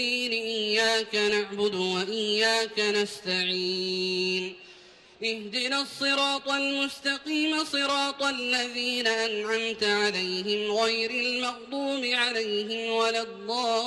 الدين إياك نعبد وإياك نستعين. اهدنا الصراط المستقيم صراط الذين أنعمت عليهم غير المغضوب عليهم ولا الضالين.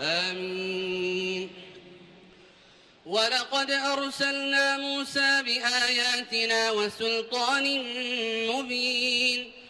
آمين. ولقد أرسلنا موسى بآياتنا وسلطان مبين.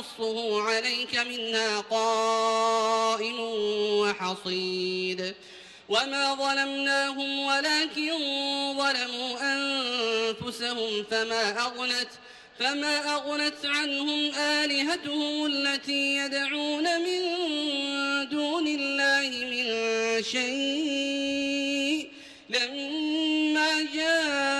نقصه عليك منها قائم وحصيد. وما ظلمناهم ولكن ظلموا أنفسهم فما أغنت فما أغنت عنهم آلهتهم التي يدعون من دون الله من شيء. لما جاء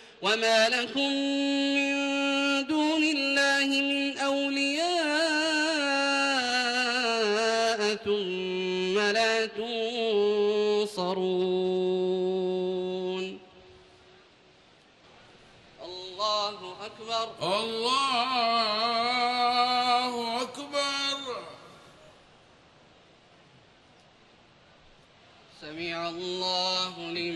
وما لكم من دون الله من أولياء ثم لا تنصرون. الله أكبر. الله أكبر سمع الله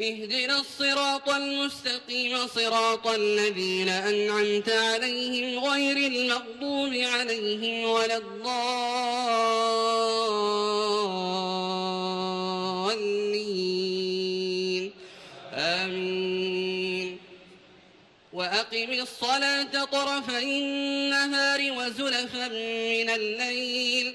اهدنا الصراط المستقيم صراط الذين أنعمت عليهم غير المغضوب عليهم ولا الضالين. آمين. وأقم الصلاة طرفي النهار وزلفا من الليل.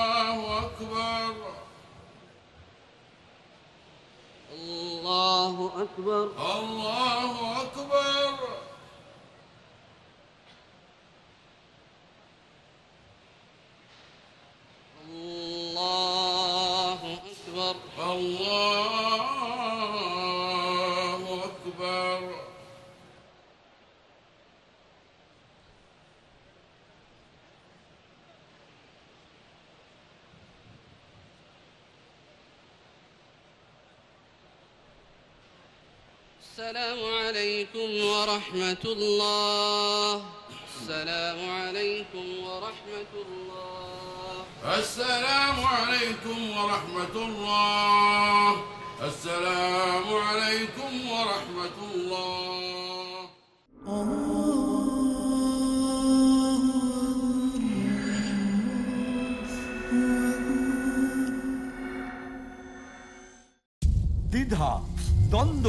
الله أكبر. الله أكبر الله أكبر الله أكبر السلام عليكم ورحمة الله السلام عليكم ورحمة الله السلام عليكم ورحمة الله السلام عليكم ورحمة الله দ্বিধা দ্বন্দ্ব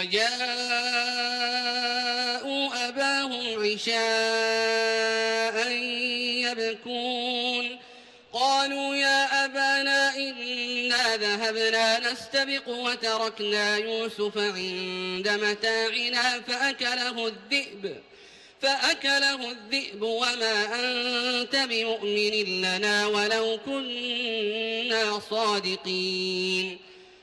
وجاءوا أباهم عشاء يبكون. قالوا يا أبانا إنا ذهبنا نستبق وتركنا يوسف عند متاعنا فأكله الذئب فأكله الذئب وما أنت بمؤمن لنا ولو كنا صادقين.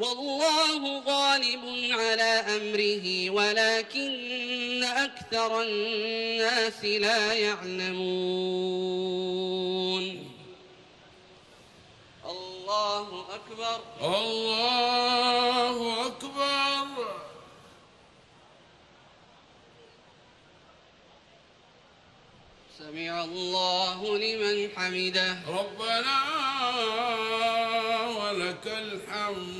والله غالب على أمره ولكن أكثر الناس لا يعلمون. الله أكبر. الله أكبر. سمع الله لمن حمده. ربنا ولك الحمد.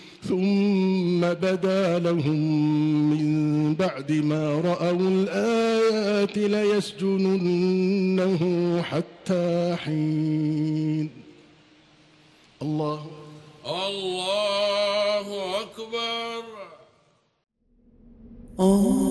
ثم بدا لهم من بعد ما رأوا الآيات ليسجننه حتى حين. الله. الله أكبر. الله.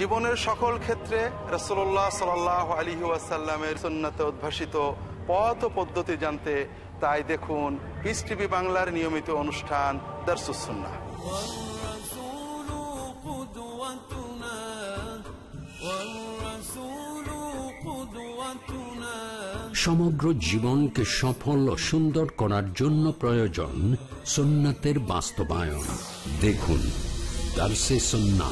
জীবনের সকল ক্ষেত্রে রসল্লাহ সাল আলী ওয়াসাল্লামের সুন্নাতে উদ্ভাসিত পথ পদ্ধতি জানতে তাই দেখুন পিস টিভি বাংলার নিয়মিত অনুষ্ঠান দারসুসুন্না সমগ্র জীবনকে সফল ও সুন্দর করার জন্য প্রয়োজন সুন্নাতের বাস্তবায়ন। দেখুন দার্সে সন্না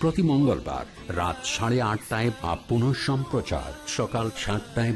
প্রতি মঙ্গলবার রাত সাড়ে আটটায় বা পুনঃ সম্প্রচার সকাল সাতটায়